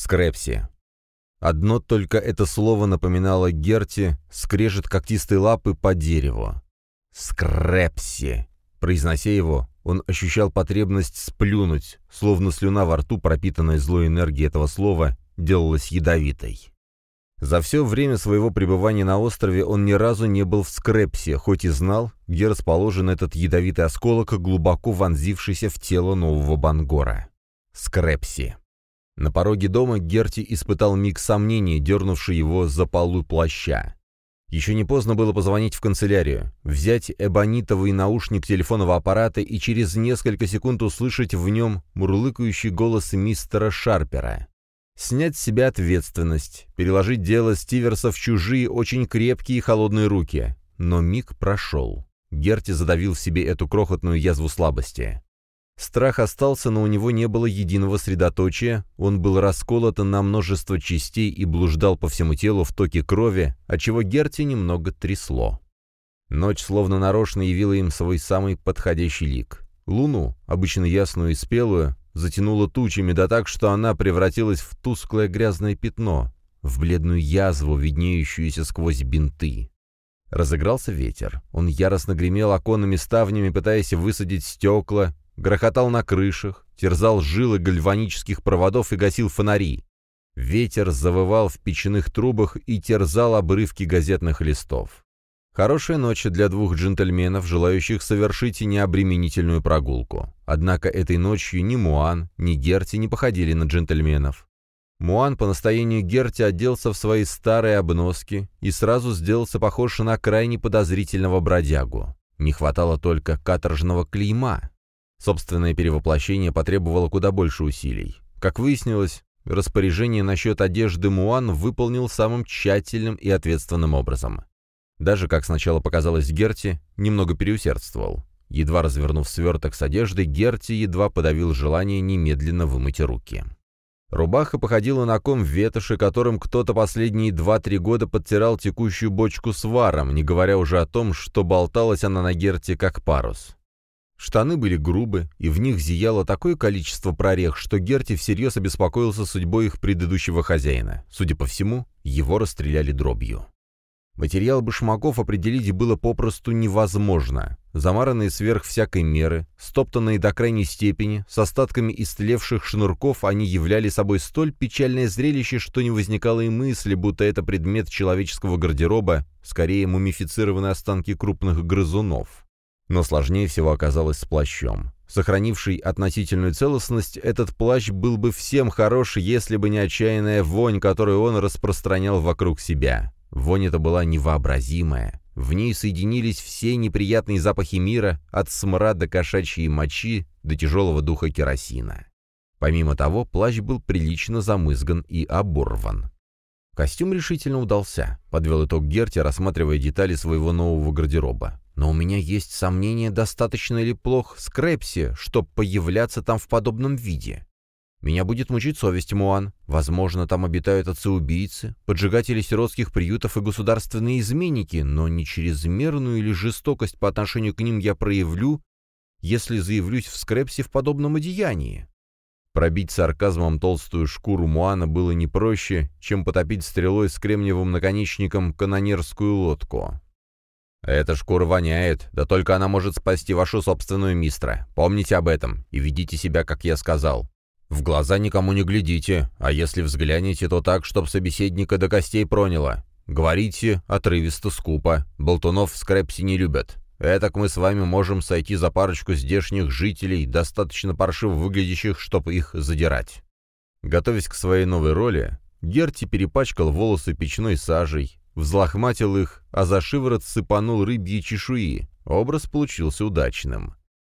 Скрепси. Одно только это слово напоминало Герти, скрежет когтистой лапы по дереву. «Скрепси!» Произнося его, он ощущал потребность сплюнуть, словно слюна во рту, пропитанная злой энергией этого слова, делалась ядовитой. За все время своего пребывания на острове он ни разу не был в Скрепсе, хоть и знал, где расположен этот ядовитый осколок, глубоко вонзившийся в тело нового Бангора. Скрепси. На пороге дома Герти испытал миг сомнений, дернувший его за полу плаща. Еще не поздно было позвонить в канцелярию, взять эбонитовый наушник телефонного аппарата и через несколько секунд услышать в нем мурлыкающий голос мистера Шарпера. Снять с себя ответственность, переложить дело Стиверса в чужие, очень крепкие и холодные руки. Но миг прошел. Герти задавил в себе эту крохотную язву слабости. Страх остался, но у него не было единого средоточия, он был расколот на множество частей и блуждал по всему телу в токе крови, отчего Герти немного трясло. Ночь словно нарочно явила им свой самый подходящий лик. Луну, обычно ясную и спелую, затянуло тучами, да так, что она превратилась в тусклое грязное пятно, в бледную язву, виднеющуюся сквозь бинты. Разыгрался ветер. Он яростно гремел оконными ставнями, пытаясь высадить стекла, грохотал на крышах, терзал жилы гальванических проводов и гасил фонари. Ветер завывал в печных трубах и терзал обрывки газетных листов. Хорошая ночь для двух джентльменов, желающих совершить необременительную прогулку. Однако этой ночью ни Муан, ни Герти не походили на джентльменов. Муан по настоянию Герти оделся в свои старые обноски и сразу сделался похож на крайне подозрительного бродягу. Не хватало только каторжного клейма. Собственное перевоплощение потребовало куда больше усилий. Как выяснилось, распоряжение насчет одежды Муан выполнил самым тщательным и ответственным образом. Даже, как сначала показалось Герти, немного переусердствовал. Едва развернув сверток с одеждой, Герти едва подавил желание немедленно вымыть руки. Рубаха походила на ком ветоши, которым кто-то последние два-три года подтирал текущую бочку с варом, не говоря уже о том, что болталась она на Герте как парус. Штаны были грубы, и в них зияло такое количество прорех, что Герти всерьез обеспокоился судьбой их предыдущего хозяина. Судя по всему, его расстреляли дробью. Материал башмаков определить было попросту невозможно. Замаранные сверх всякой меры, стоптанные до крайней степени, с остатками истлевших шнурков, они являли собой столь печальное зрелище, что не возникало и мысли, будто это предмет человеческого гардероба, скорее мумифицированные останки крупных грызунов. Но сложнее всего оказалось с плащом. Сохранивший относительную целостность, этот плащ был бы всем хорош, если бы не отчаянная вонь, которую он распространял вокруг себя. Вонь эта была невообразимая. В ней соединились все неприятные запахи мира, от смрада кошачьей мочи до тяжелого духа керосина. Помимо того, плащ был прилично замызган и оборван. Костюм решительно удался, подвел итог Герти, рассматривая детали своего нового гардероба. Но у меня есть сомнение, достаточно ли плох Скрепси, чтобы появляться там в подобном виде. Меня будет мучить совесть, Муан. Возможно, там обитают отцы-убийцы, поджигатели сиротских приютов и государственные изменники, но не чрезмерную или жестокость по отношению к ним я проявлю, если заявлюсь в Скрепсе в подобном одеянии. Пробить сарказмом толстую шкуру Муана было не проще, чем потопить стрелой с кремниевым наконечником канонерскую лодку. «Эта шкура воняет, да только она может спасти вашу собственную мистра. Помните об этом и ведите себя, как я сказал. В глаза никому не глядите, а если взглянете, то так, чтоб собеседника до костей проняло. Говорите отрывисто, скупо. Болтунов в скрепсе не любят. Этак мы с вами можем сойти за парочку здешних жителей, достаточно паршиво выглядящих, чтобы их задирать». Готовясь к своей новой роли, Герти перепачкал волосы печной сажей, взлохматил их, а за шиворот сыпанул рыбьи чешуи. Образ получился удачным.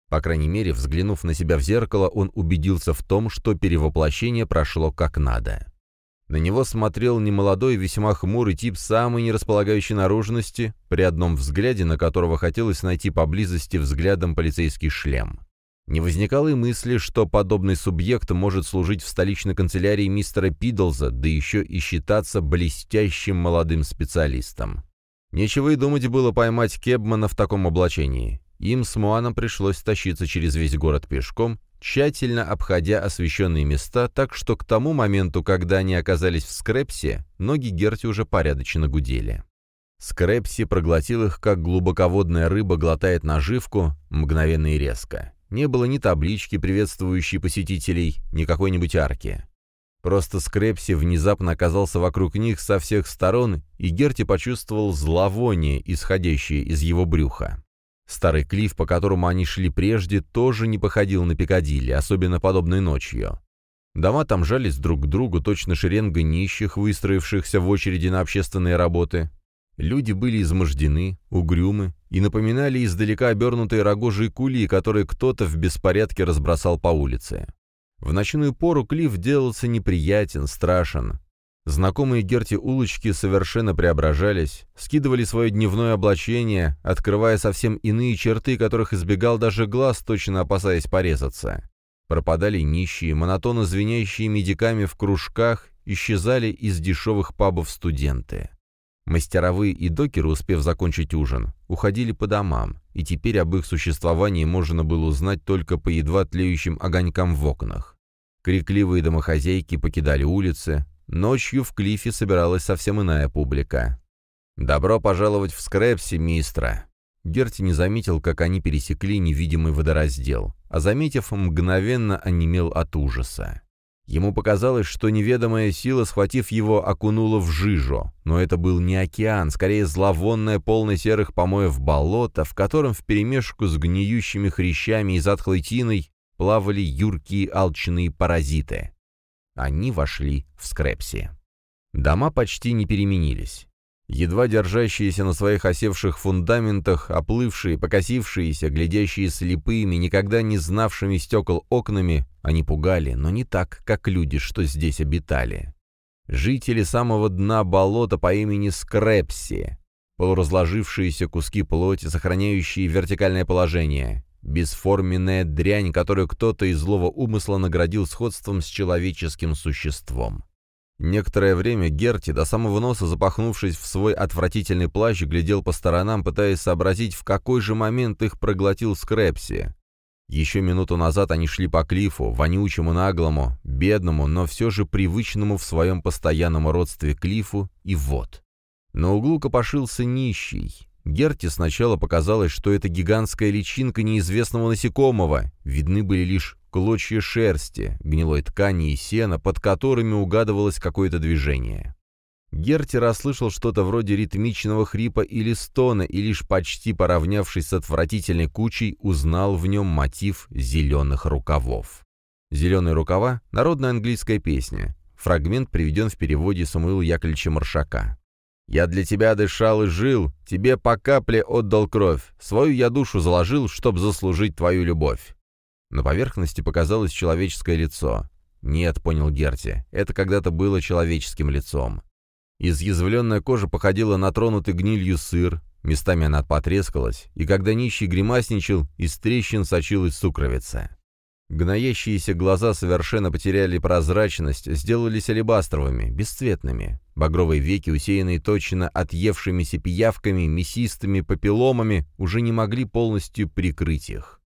По крайней мере, взглянув на себя в зеркало, он убедился в том, что перевоплощение прошло как надо. На него смотрел немолодой, весьма хмурый тип самой нерасполагающей наружности, при одном взгляде на которого хотелось найти поблизости взглядом полицейский шлем. Не возникало и мысли, что подобный субъект может служить в столичной канцелярии мистера Пидлза, да еще и считаться блестящим молодым специалистом. Нечего и думать было поймать Кебмана в таком облачении. Им с Муаном пришлось тащиться через весь город пешком, тщательно обходя освещенные места, так что к тому моменту, когда они оказались в скрепсе, ноги Герти уже порядочно гудели. Скрепси проглотил их, как глубоководная рыба глотает наживку, мгновенно и резко. Не было ни таблички, приветствующей посетителей, ни какой-нибудь арки. Просто Скрепси внезапно оказался вокруг них со всех сторон, и Герти почувствовал зловоние, исходящее из его брюха. Старый клифф, по которому они шли прежде, тоже не походил на Пикадилли, особенно подобной ночью. Дома там жались друг к другу, точно шеренга нищих, выстроившихся в очереди на общественные работы. Люди были измождены, угрюмы и напоминали издалека обернутые рогожие кули, которые кто-то в беспорядке разбросал по улице. В ночную пору Клифф делался неприятен, страшен. Знакомые Герти улочки совершенно преображались, скидывали свое дневное облачение, открывая совсем иные черты, которых избегал даже глаз, точно опасаясь порезаться. Пропадали нищие, монотонно звенящие медиками в кружках, исчезали из дешевых пабов студенты. Мастеровые и докеры, успев закончить ужин, уходили по домам, и теперь об их существовании можно было узнать только по едва тлеющим огонькам в окнах. Крикливые домохозяйки покидали улицы, Ночью в Клифе собиралась совсем иная публика. «Добро пожаловать в Скрэпси, мистра!» Герти не заметил, как они пересекли невидимый водораздел, а заметив, мгновенно онемел от ужаса. Ему показалось, что неведомая сила, схватив его, окунула в жижу, но это был не океан, скорее зловонное, полное серых помоев болото, в котором вперемешку с гниющими хрящами и затхлой тиной плавали юркие алчные паразиты. Они вошли в Скрепси. Дома почти не переменились. Едва держащиеся на своих осевших фундаментах, оплывшие, покосившиеся, глядящие слепыми, никогда не знавшими стекол окнами, они пугали, но не так, как люди, что здесь обитали. Жители самого дна болота по имени Скрепси, полуразложившиеся куски плоти, сохраняющие вертикальное положение, Бесформенная дрянь, которую кто-то из злого умысла наградил сходством с человеческим существом. Некоторое время Герти, до самого носа запахнувшись в свой отвратительный плащ, глядел по сторонам, пытаясь сообразить, в какой же момент их проглотил Скрепси. Еще минуту назад они шли по клифу, вонючему, наглому, бедному, но все же привычному в своем постоянном родстве клифу, и вот. На углу копошился нищий, Герти сначала показалось, что это гигантская личинка неизвестного насекомого. Видны были лишь клочья шерсти, гнилой ткани и сена, под которыми угадывалось какое-то движение. Герти расслышал что-то вроде ритмичного хрипа или стона, и лишь почти поравнявшись с отвратительной кучей, узнал в нем мотив «зеленых рукавов». «Зеленые рукава» — народная английская песня. Фрагмент приведен в переводе Самуила Яковлевича Маршака. Я для тебя дышал и жил, тебе по капле отдал кровь, свою я душу заложил, чтоб заслужить твою любовь». На поверхности показалось человеческое лицо. «Нет», — понял Герти, — «это когда-то было человеческим лицом». Изъязвленная кожа походила на тронутый гнилью сыр, местами она потрескалась, и когда нищий гримасничал, из трещин сочилась сукровица. Гноящиеся глаза совершенно потеряли прозрачность, сделались алебастровыми, бесцветными. Багровые веки, усеянные точно отъевшимися пиявками, мясистыми папилломами, уже не могли полностью прикрыть их.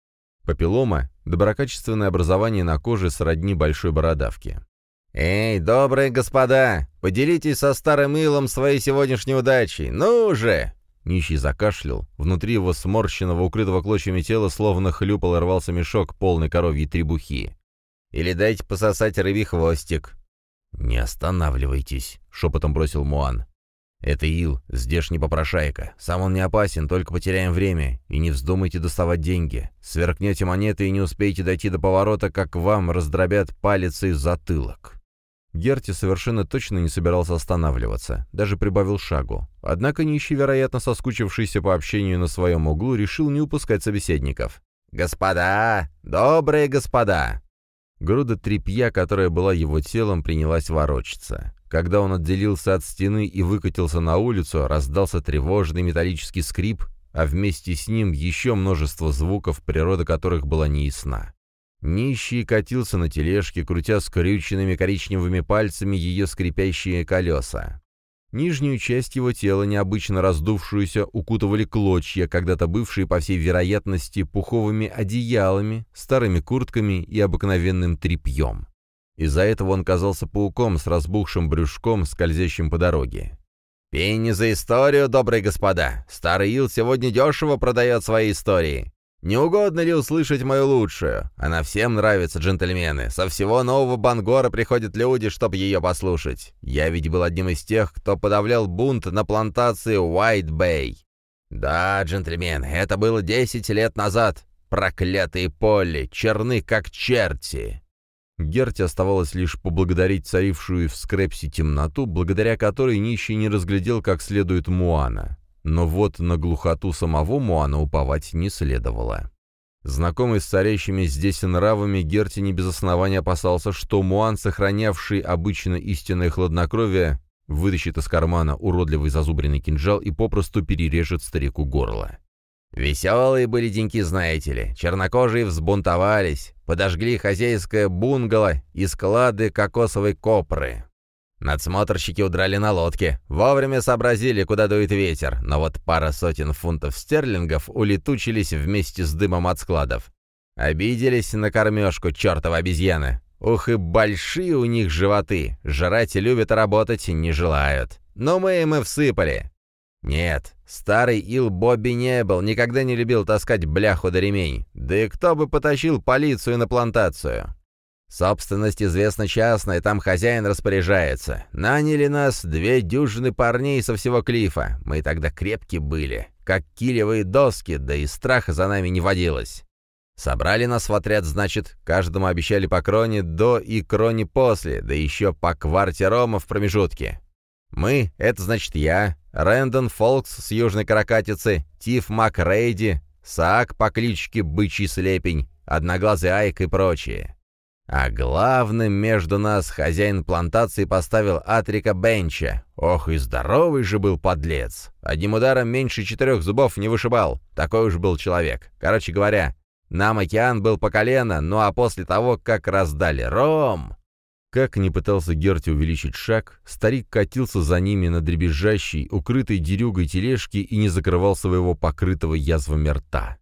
Папиллома — доброкачественное образование на коже сродни большой бородавки. «Эй, добрые господа, поделитесь со старым илом своей сегодняшней удачей, ну же!» Нищий закашлял. Внутри его сморщенного, укрытого клочьями тела, словно хлюпал и рвался мешок, полный коровьей требухи. «Или дайте пососать рыбий хвостик». «Не останавливайтесь», — шепотом бросил Муан. «Это Ил, здешний попрошайка. Сам он не опасен, только потеряем время. И не вздумайте доставать деньги. Сверкнете монеты и не успеете дойти до поворота, как вам раздробят палец и затылок». Герти совершенно точно не собирался останавливаться, даже прибавил шагу. Однако нищий, вероятно, соскучившийся по общению на своем углу, решил не упускать собеседников. «Господа! Добрые господа!» Груда тряпья, которая была его телом, принялась ворочаться. Когда он отделился от стены и выкатился на улицу, раздался тревожный металлический скрип, а вместе с ним еще множество звуков, природа которых была неясна. Нищий катился на тележке, крутя скрюченными коричневыми пальцами ее скрипящие колеса. Нижнюю часть его тела, необычно раздувшуюся, укутывали клочья, когда-то бывшие, по всей вероятности, пуховыми одеялами, старыми куртками и обыкновенным тряпьем. Из-за этого он казался пауком с разбухшим брюшком, скользящим по дороге. «Пенни за историю, добрые господа! Старый Ил сегодня дешево продает свои истории. Не угодно ли услышать мою лучшую? Она всем нравится, джентльмены. Со всего нового Бангора приходят люди, чтобы ее послушать. Я ведь был одним из тех, кто подавлял бунт на плантации Уайт-Бэй. Да, джентльмены, это было десять лет назад. Проклятые полли, черны как черти. Герти оставалось лишь поблагодарить царившую в скрепсе темноту, благодаря которой нищий не разглядел как следует Муана. Но вот на глухоту самого Муана уповать не следовало. Знакомый с царящими здесь нравами, Герти не без основания опасался, что Муан, сохранявший обычно истинное хладнокровие, вытащит из кармана уродливый зазубренный кинжал и попросту перережет старику горло. Веселые были деньки, знаете ли. Чернокожие взбунтовались, подожгли хозяйское бунгало и склады кокосовой копры. Надсмотрщики удрали на лодке, вовремя сообразили, куда дует ветер, но вот пара сотен фунтов стерлингов улетучились вместе с дымом от складов. Обиделись на кормежку чертова обезьяны. Ух и большие у них животы, жрать любят, а работать не желают. Но мы им и всыпали. Нет, старый Ил Бобби не был, никогда не любил таскать бляху до ремень. Да и кто бы потащил полицию на плантацию? Собственность известна частная, там хозяин распоряжается. Наняли нас две дюжины парней со всего клифа. Мы тогда крепкие были, как килевые доски, да и страха за нами не водилось. Собрали нас в отряд, значит, каждому обещали по кроне до и кроне после, да еще по кварте рома в промежутке. Мы — это, значит, я, Рэндон Фолкс с Южной Каракатицы, Тиф МакРейди, Саак по кличке Бычий Слепень, Одноглазый Айк и прочие. А главным между нас хозяин плантации поставил Атрика Бенча. Ох, и здоровый же был подлец. Одним ударом меньше четырех зубов не вышибал. Такой уж был человек. Короче говоря, нам океан был по колено, ну а после того, как раздали ром... Как ни пытался Герти увеличить шаг, старик катился за ними на дребезжащей, укрытой дерюгой тележке и не закрывал своего покрытого язвами рта.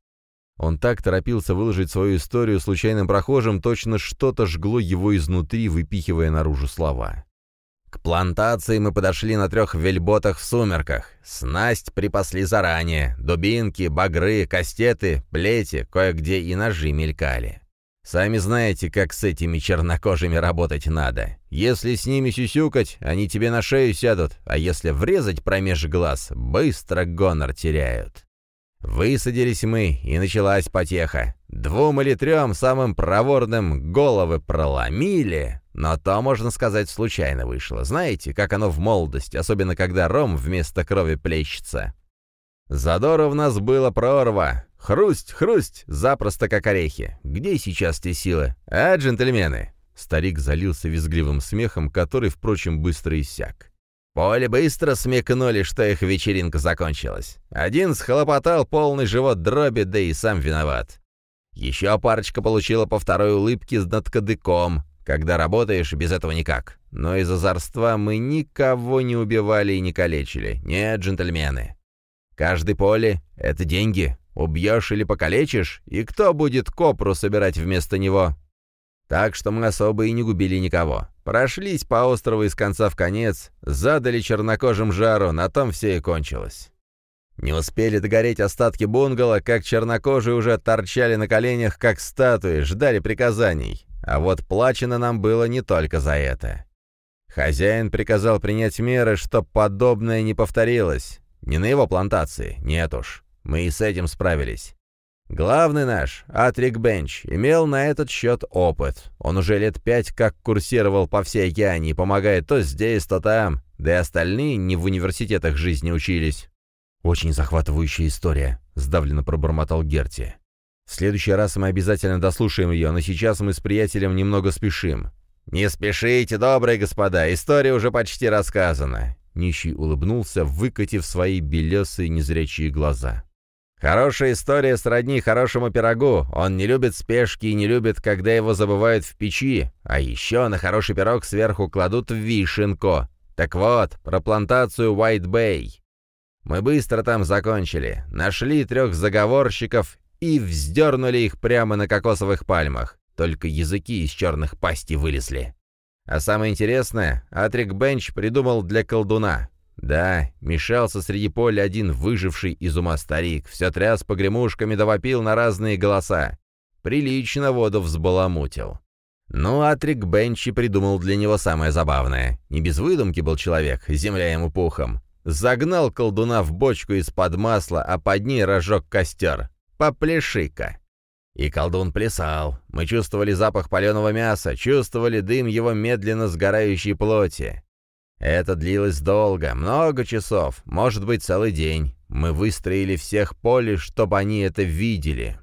Он так торопился выложить свою историю случайным прохожим, точно что-то жгло его изнутри, выпихивая наружу слова. К плантации мы подошли на трех вельботах в сумерках. Снасть припасли заранее. Дубинки, багры, кастеты, плети, кое-где и ножи мелькали. Сами знаете, как с этими чернокожими работать надо. Если с ними сюсюкать, они тебе на шею сядут, а если врезать промеж глаз, быстро гонор теряют. Высадились мы, и началась потеха. Двум или трем самым проворным головы проломили, но то, можно сказать, случайно вышло. Знаете, как оно в молодости, особенно когда ром вместо крови плещется. Задора в нас было прорва. Хрусть, хрусть, запросто как орехи. Где сейчас те силы? А, джентльмены?» Старик залился визгливым смехом, который, впрочем, быстро иссяк. Поле быстро смекнули, что их вечеринка закончилась. Один схлопотал полный живот дроби, да и сам виноват. Еще парочка получила по второй улыбке с надкадыком. Когда работаешь, без этого никак. Но из озорства мы никого не убивали и не калечили. Нет, джентльмены. Каждый поле — это деньги. Убьешь или покалечишь, и кто будет копру собирать вместо него? Так что мы особо и не губили никого. Прошлись по острову из конца в конец, задали чернокожим жару, на том все и кончилось. Не успели догореть остатки бунгало, как чернокожие уже торчали на коленях, как статуи, ждали приказаний. А вот плачено нам было не только за это. Хозяин приказал принять меры, чтоб подобное не повторилось. Не на его плантации, нет уж. Мы и с этим справились. Главный наш, Атрик Бенч, имел на этот счет опыт. Он уже лет пять как курсировал по всей океане и помогает то здесь, то там, да и остальные не в университетах жизни учились. «Очень захватывающая история», — сдавленно пробормотал Герти. «В следующий раз мы обязательно дослушаем ее, но сейчас мы с приятелем немного спешим». «Не спешите, добрые господа, история уже почти рассказана». Нищий улыбнулся, выкатив свои белесые незрячие глаза. Хорошая история сродни хорошему пирогу. Он не любит спешки и не любит, когда его забывают в печи. А еще на хороший пирог сверху кладут вишенку. Так вот, про плантацию Bay. Мы быстро там закончили, нашли трех заговорщиков и вздернули их прямо на кокосовых пальмах. Только языки из черных пастей вылезли. А самое интересное, Атрик Бенч придумал для колдуна. Да, мешался среди поля один выживший из ума старик, все тряс погремушками да вопил на разные голоса. Прилично воду взбаламутил. Ну, Атрик Бенчи придумал для него самое забавное. Не без выдумки был человек, земля ему пухом. Загнал колдуна в бочку из-под масла, а под ней разжег костер. Попляши-ка. И колдун плясал. Мы чувствовали запах паленого мяса, чувствовали дым его медленно сгорающей плоти. Это длилось долго, много часов, может быть, целый день. Мы выстроили всех поле, чтобы они это видели.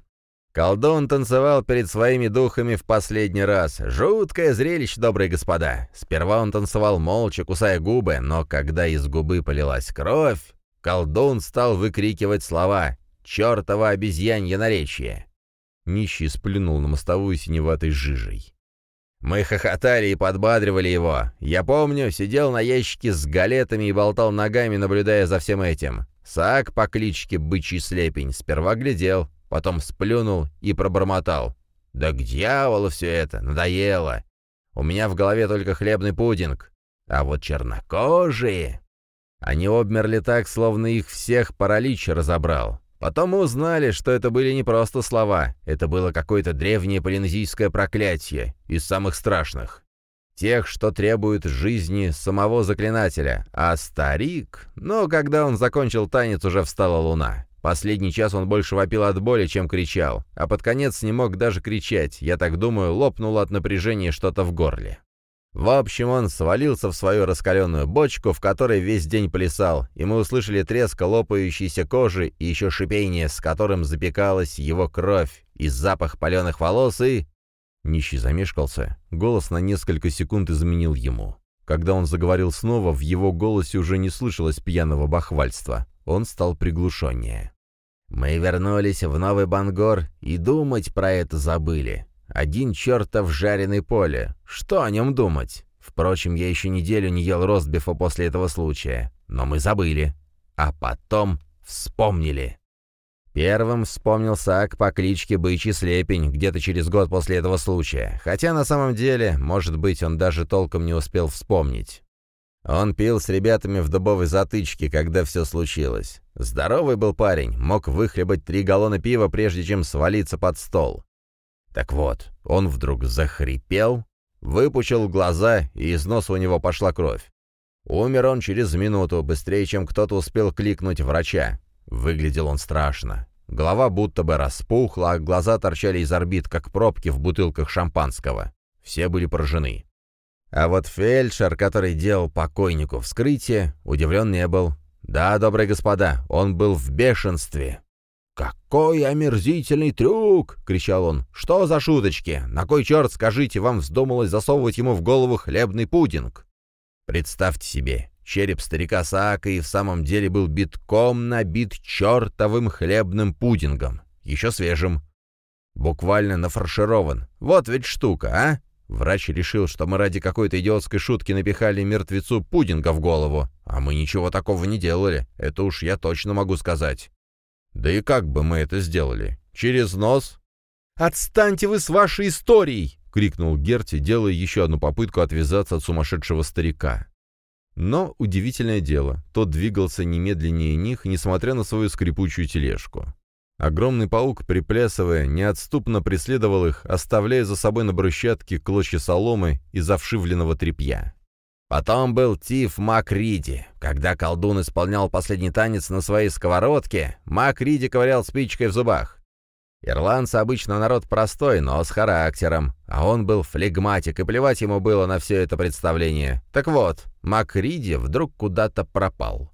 Колдун танцевал перед своими духами в последний раз. Жуткое зрелище, добрые господа. Сперва он танцевал молча, кусая губы, но когда из губы полилась кровь, колдун стал выкрикивать слова «Чёртово обезьянье наречие!» Нищий сплюнул на мостовую синеватой жижей. Мы хохотали и подбадривали его. Я помню, сидел на ящике с галетами и болтал ногами, наблюдая за всем этим. Саак по кличке Бычий Слепень сперва глядел, потом сплюнул и пробормотал. «Да к дьяволу все это! Надоело! У меня в голове только хлебный пудинг. А вот чернокожие...» Они обмерли так, словно их всех паралич разобрал. Потом мы узнали, что это были не просто слова, это было какое-то древнее полинезийское проклятие, из самых страшных. Тех, что требуют жизни самого заклинателя. А старик... Но когда он закончил танец, уже встала луна. Последний час он больше вопил от боли, чем кричал, а под конец не мог даже кричать, я так думаю, лопнуло от напряжения что-то в горле. В общем, он свалился в свою раскаленную бочку, в которой весь день плясал, и мы услышали треск лопающейся кожи и еще шипение, с которым запекалась его кровь, и запах паленых волос, и... Нищий замешкался, голос на несколько секунд изменил ему. Когда он заговорил снова, в его голосе уже не слышалось пьяного бахвальства. Он стал приглушеннее. «Мы вернулись в Новый Бангор и думать про это забыли. Один чертов жареный поле. Что о нем думать? Впрочем, я еще неделю не ел ростбифа после этого случая. Но мы забыли. А потом вспомнили. Первым вспомнил Сак по кличке Бычий Слепень где-то через год после этого случая. Хотя на самом деле, может быть, он даже толком не успел вспомнить. Он пил с ребятами в дубовой затычке, когда все случилось. Здоровый был парень, мог выхлебать три галлона пива, прежде чем свалиться под стол. Так вот, он вдруг захрипел, выпучил глаза, и из носа у него пошла кровь. Умер он через минуту, быстрее, чем кто-то успел кликнуть врача. Выглядел он страшно. Голова будто бы распухла, а глаза торчали из орбит, как пробки в бутылках шампанского. Все были поражены. А вот фельдшер, который делал покойнику вскрытие, удивлен не был. Да, добрые господа, он был в бешенстве. «Какой омерзительный трюк!» — кричал он. «Что за шуточки? На кой черт, скажите, вам вздумалось засовывать ему в голову хлебный пудинг?» Представьте себе, череп старика Саака и в самом деле был битком набит чертовым хлебным пудингом, еще свежим. Буквально нафарширован. Вот ведь штука, а? Врач решил, что мы ради какой-то идиотской шутки напихали мертвецу пудинга в голову, а мы ничего такого не делали, это уж я точно могу сказать. Да и как бы мы это сделали? Через нос? «Отстаньте вы с вашей историей!» — крикнул Герти, делая еще одну попытку отвязаться от сумасшедшего старика. Но удивительное дело, тот двигался немедленнее них, несмотря на свою скрипучую тележку. Огромный паук, приплясывая, неотступно преследовал их, оставляя за собой на брусчатке клочья соломы из овшивленного тряпья. Потом был Тиф Макриди. Когда колдун исполнял последний танец на своей сковородке, Макриди ковырял спичкой в зубах. Ирландцы обычно народ простой, но с характером, а он был флегматик, и плевать ему было на все это представление. Так вот, Макриди вдруг куда-то пропал.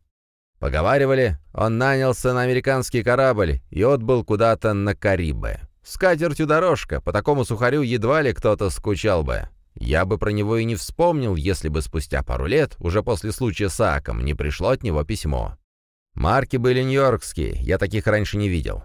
Поговаривали, он нанялся на американский корабль и отбыл куда-то на Карибы. С катертью дорожка, по такому сухарю едва ли кто-то скучал бы. Я бы про него и не вспомнил, если бы спустя пару лет, уже после случая с Аком, не пришло от него письмо. Марки были нью-йоркские, я таких раньше не видел.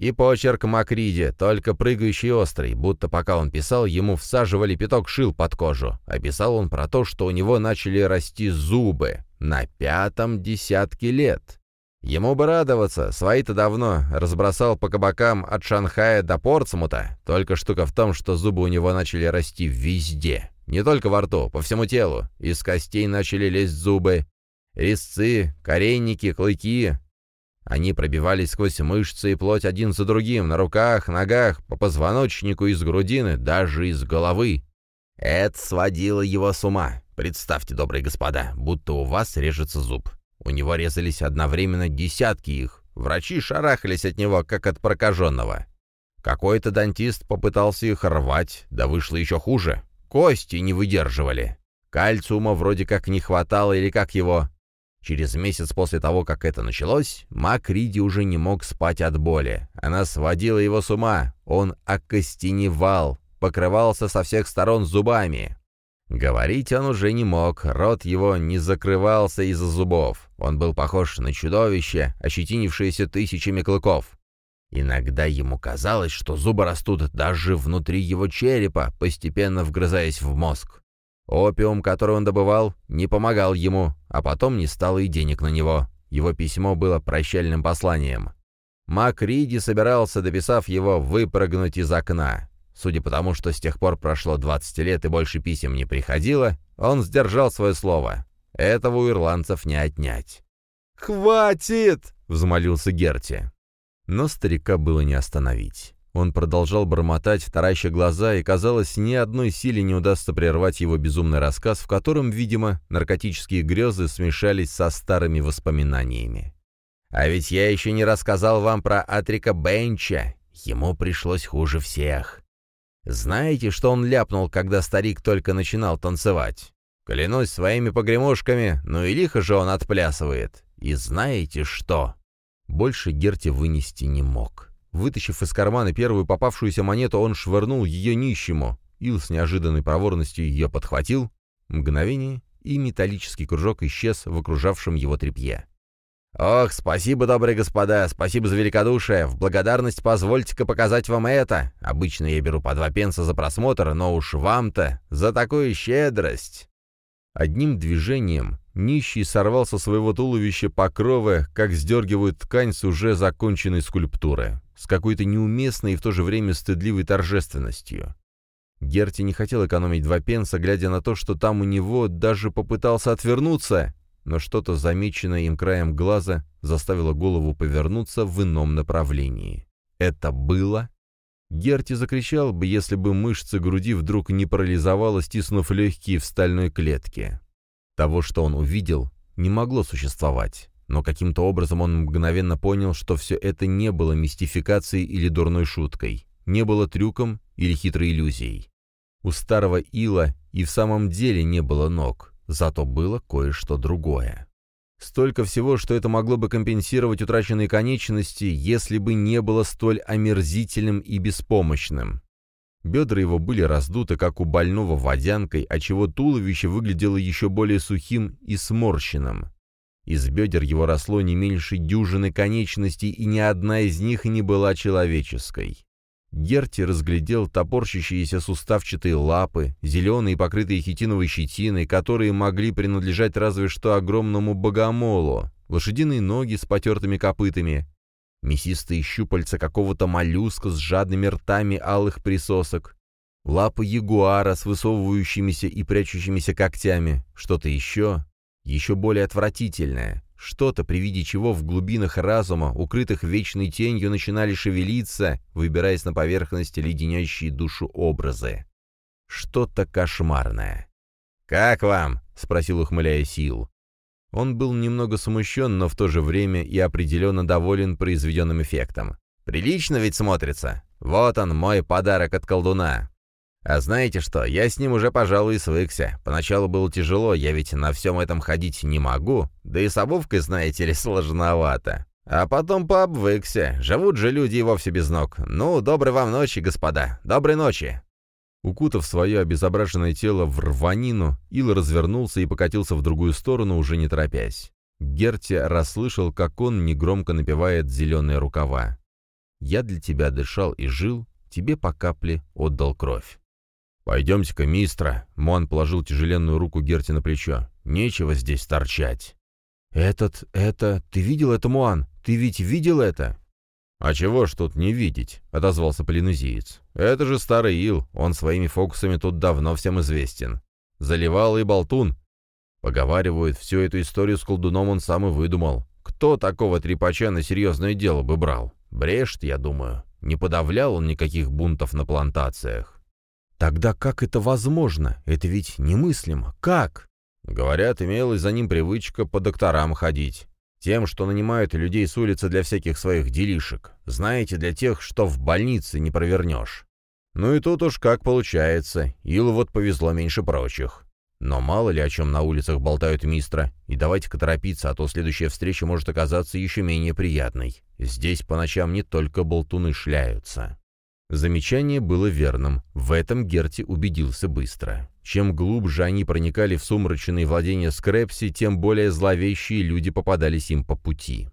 И почерк Макриди, только прыгающий острый, будто пока он писал, ему всаживали пяток шил под кожу. Описал он про то, что у него начали расти зубы на пятом десятке лет. Ему бы радоваться, свои-то давно разбросал по кабакам от Шанхая до Портсмута, только штука в том, что зубы у него начали расти везде. Не только во рту, по всему телу. Из костей начали лезть зубы. Резцы, коренники, клыки. Они пробивались сквозь мышцы и плоть один за другим, на руках, ногах, по позвоночнику, из грудины, даже из головы. Это сводило его с ума. Представьте, добрые господа, будто у вас режется зуб. У него резались одновременно десятки их. Врачи шарахались от него, как от прокаженного. Какой-то дантист попытался их рвать, да вышло еще хуже. Кости не выдерживали. Кальциума вроде как не хватало или как его. Через месяц после того, как это началось, Мак Риди уже не мог спать от боли. Она сводила его с ума. Он окостеневал, покрывался со всех сторон зубами. Говорить он уже не мог, рот его не закрывался из-за зубов. Он был похож на чудовище, ощетинившееся тысячами клыков. Иногда ему казалось, что зубы растут даже внутри его черепа, постепенно вгрызаясь в мозг. Опиум, который он добывал, не помогал ему, а потом не стало и денег на него. Его письмо было прощальным посланием. Мак Риди собирался, дописав его, выпрыгнуть из окна. Судя по тому, что с тех пор прошло 20 лет и больше писем не приходило, он сдержал свое слово. Этого у ирландцев не отнять. «Хватит!» — взмолился Герти. Но старика было не остановить. Он продолжал бормотать, тараща глаза, и, казалось, ни одной силе не удастся прервать его безумный рассказ, в котором, видимо, наркотические грезы смешались со старыми воспоминаниями. «А ведь я еще не рассказал вам про Атрика Бенча. Ему пришлось хуже всех. Знаете, что он ляпнул, когда старик только начинал танцевать? Клянусь своими погремушками, ну и лихо же он отплясывает. И знаете что?» Больше Герти вынести не мог. Вытащив из кармана первую попавшуюся монету, он швырнул ее нищему. Ил с неожиданной проворностью ее подхватил. Мгновение, и металлический кружок исчез в окружавшем его тряпье. «Ох, спасибо, добрые господа, спасибо за великодушие. В благодарность позвольте-ка показать вам это. Обычно я беру по два пенса за просмотр, но уж вам-то за такую щедрость». Одним движением нищий сорвал со своего туловища покровы, как сдергивают ткань с уже законченной скульптуры, с какой-то неуместной и в то же время стыдливой торжественностью. Герти не хотел экономить два пенса, глядя на то, что там у него даже попытался отвернуться, но что-то, замеченное им краем глаза, заставило голову повернуться в ином направлении. Это было... Герти закричал бы, если бы мышцы груди вдруг не парализовало, стиснув легкие в стальной клетке. Того, что он увидел, не могло существовать, но каким-то образом он мгновенно понял, что все это не было мистификацией или дурной шуткой, не было трюком или хитрой иллюзией. У старого ила и в самом деле не было ног. Зато было кое-что другое. Столько всего, что это могло бы компенсировать утраченные конечности, если бы не было столь омерзительным и беспомощным. Бедра его были раздуты, как у больного водянкой, отчего туловище выглядело еще более сухим и сморщенным. Из бедер его росло не меньше дюжины конечностей, и ни одна из них не была человеческой. Герти разглядел топорщащиеся суставчатые лапы, зеленые, покрытые хитиновой щетиной, которые могли принадлежать разве что огромному богомолу, лошадиные ноги с потертыми копытами, мясистые щупальца какого-то моллюска с жадными ртами алых присосок, лапы ягуара с высовывающимися и прячущимися когтями, что-то еще, еще более отвратительное, что-то, при виде чего в глубинах разума, укрытых вечной тенью, начинали шевелиться, выбираясь на поверхность леденящие душу образы. Что-то кошмарное. «Как вам?» — спросил, ухмыляя Сил. Он был немного смущен, но в то же время и определенно доволен произведенным эффектом. «Прилично ведь смотрится. Вот он, мой подарок от колдуна. А знаете что, я с ним уже, пожалуй, свыкся. Поначалу было тяжело, я ведь на всем этом ходить не могу, да и с обувкой, знаете ли, сложновато. А потом пообвыкся. Живут же люди и вовсе без ног. Ну, доброй вам ночи, господа. Доброй ночи. Укутав свое обезображенное тело в рванину, Ил развернулся и покатился в другую сторону, уже не торопясь. Герти расслышал, как он негромко напевает «Зеленые рукава». Я для тебя дышал и жил, тебе по капле отдал кровь. «Пойдемте-ка, мистра!» — Муан положил тяжеленную руку Герти на плечо. «Нечего здесь торчать!» «Этот, это... Ты видел это, Муан? Ты ведь видел это?» «А чего ж тут не видеть?» — отозвался полинезиец. «Это же старый Ил, он своими фокусами тут давно всем известен. Заливал и болтун. Поговаривают, всю эту историю с колдуном он сам и выдумал. Кто такого трепача на серьезное дело бы брал? Брешт, я думаю. Не подавлял он никаких бунтов на плантациях. Тогда как это возможно? Это ведь немыслимо. Как? Говорят, имелась за ним привычка по докторам ходить. Тем, что нанимают людей с улицы для всяких своих делишек. Знаете, для тех, что в больнице не провернешь. Ну и тут уж как получается. Илу вот повезло меньше прочих. Но мало ли о чем на улицах болтают мистра, и давайте-ка торопиться, а то следующая встреча может оказаться еще менее приятной. Здесь по ночам не только болтуны шляются. Замечание было верным, в этом Герти убедился быстро. Чем глубже они проникали в сумрачные владения Скрепси, тем более зловещие люди попадались им по пути.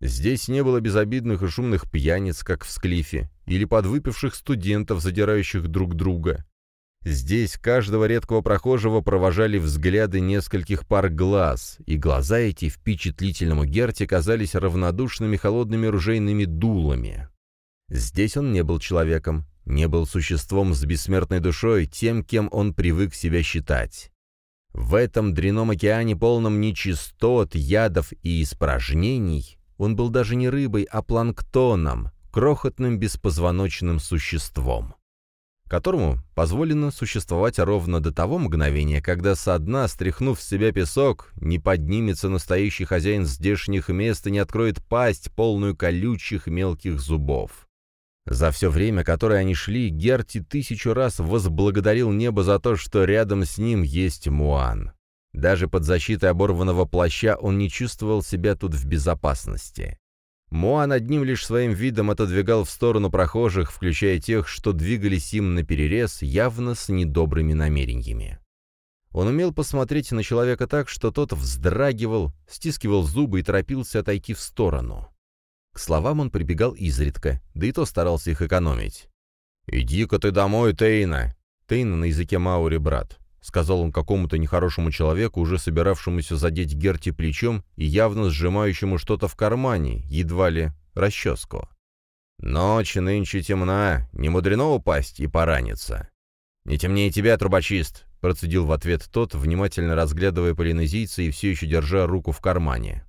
Здесь не было безобидных и шумных пьяниц, как в Склифе, или подвыпивших студентов, задирающих друг друга. Здесь каждого редкого прохожего провожали взгляды нескольких пар глаз, и глаза эти впечатлительному Герте казались равнодушными холодными ружейными дулами. Здесь он не был человеком, не был существом с бессмертной душой, тем, кем он привык себя считать. В этом дряном океане, полном нечистот, ядов и испражнений, он был даже не рыбой, а планктоном, крохотным беспозвоночным существом которому позволено существовать ровно до того мгновения, когда со дна, стряхнув с себя песок, не поднимется настоящий хозяин здешних мест и не откроет пасть, полную колючих мелких зубов. За все время, которое они шли, Герти тысячу раз возблагодарил небо за то, что рядом с ним есть Муан. Даже под защитой оборванного плаща он не чувствовал себя тут в безопасности. Моан одним лишь своим видом отодвигал в сторону прохожих, включая тех, что двигались им наперерез, явно с недобрыми намерениями. Он умел посмотреть на человека так, что тот вздрагивал, стискивал зубы и торопился отойти в сторону. К словам он прибегал изредка, да и то старался их экономить. «Иди-ка ты домой, Тейна!» Тейна на языке Маури брат. — сказал он какому-то нехорошему человеку, уже собиравшемуся задеть Герти плечом и явно сжимающему что-то в кармане, едва ли расческу. «Ночь нынче темна, не мудрено упасть и пораниться». «Не темнее тебя, трубочист», — процедил в ответ тот, внимательно разглядывая полинезийца и все еще держа руку в кармане.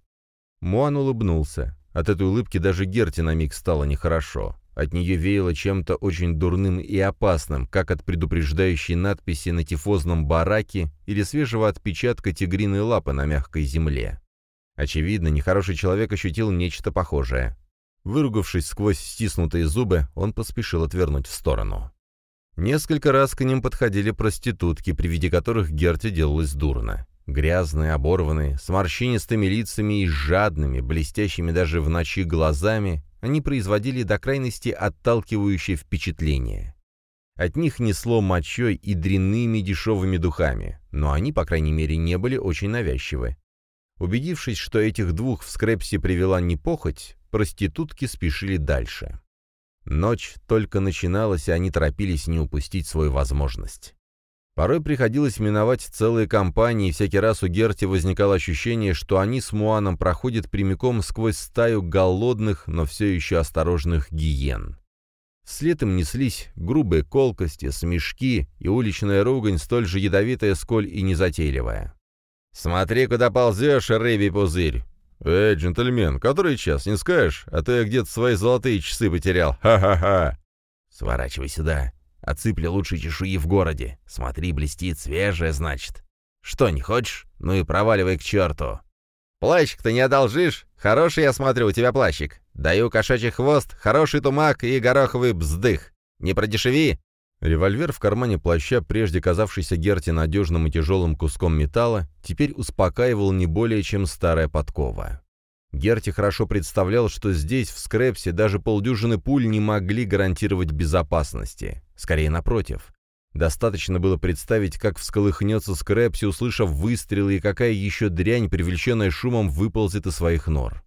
Муан улыбнулся. От этой улыбки даже Герти на миг стало нехорошо. От нее веяло чем-то очень дурным и опасным, как от предупреждающей надписи на тифозном бараке или свежего отпечатка тигриной лапы на мягкой земле. Очевидно, нехороший человек ощутил нечто похожее. Выругавшись сквозь стиснутые зубы, он поспешил отвернуть в сторону. Несколько раз к ним подходили проститутки, при виде которых Герте делалось дурно. Грязные, оборванные, с морщинистыми лицами и жадными, блестящими даже в ночи глазами, они производили до крайности отталкивающее впечатление. От них несло мочой и дрянными дешевыми духами, но они, по крайней мере, не были очень навязчивы. Убедившись, что этих двух в скрепсе привела не похоть, проститутки спешили дальше. Ночь только начиналась, и они торопились не упустить свою возможность. Порой приходилось миновать целые компании, и всякий раз у Герти возникало ощущение, что они с Муаном проходят прямиком сквозь стаю голодных, но все еще осторожных гиен. Вслед им неслись грубые колкости, смешки и уличная ругань, столь же ядовитая, сколь и незатейливая. «Смотри, куда ползешь, рыбий пузырь!» «Эй, джентльмен, который час, не скажешь? А то я где-то свои золотые часы потерял. Ха-ха-ха!» «Сворачивай сюда!» Отсыпли лучшие чешуи в городе. Смотри, блестит, свежая, значит. Что, не хочешь? Ну и проваливай к черту. Плащик-то не одолжишь? Хороший, я смотрю, у тебя плащик. Даю кошачий хвост, хороший тумак и гороховый бздых. Не продешеви!» Револьвер в кармане плаща, прежде казавшийся Герти надежным и тяжелым куском металла, теперь успокаивал не более, чем старая подкова. Герти хорошо представлял, что здесь, в Скрепсе, даже полдюжины пуль не могли гарантировать безопасности. Скорее, напротив. Достаточно было представить, как всколыхнется Скрепси, услышав выстрелы, и какая еще дрянь, привлеченная шумом, выползет из своих нор.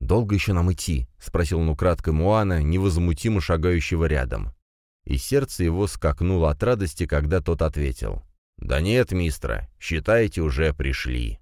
«Долго еще нам идти?» — спросил он украдкой Муана, невозмутимо шагающего рядом. И сердце его скакнуло от радости, когда тот ответил. «Да нет, мистера, считайте, уже пришли».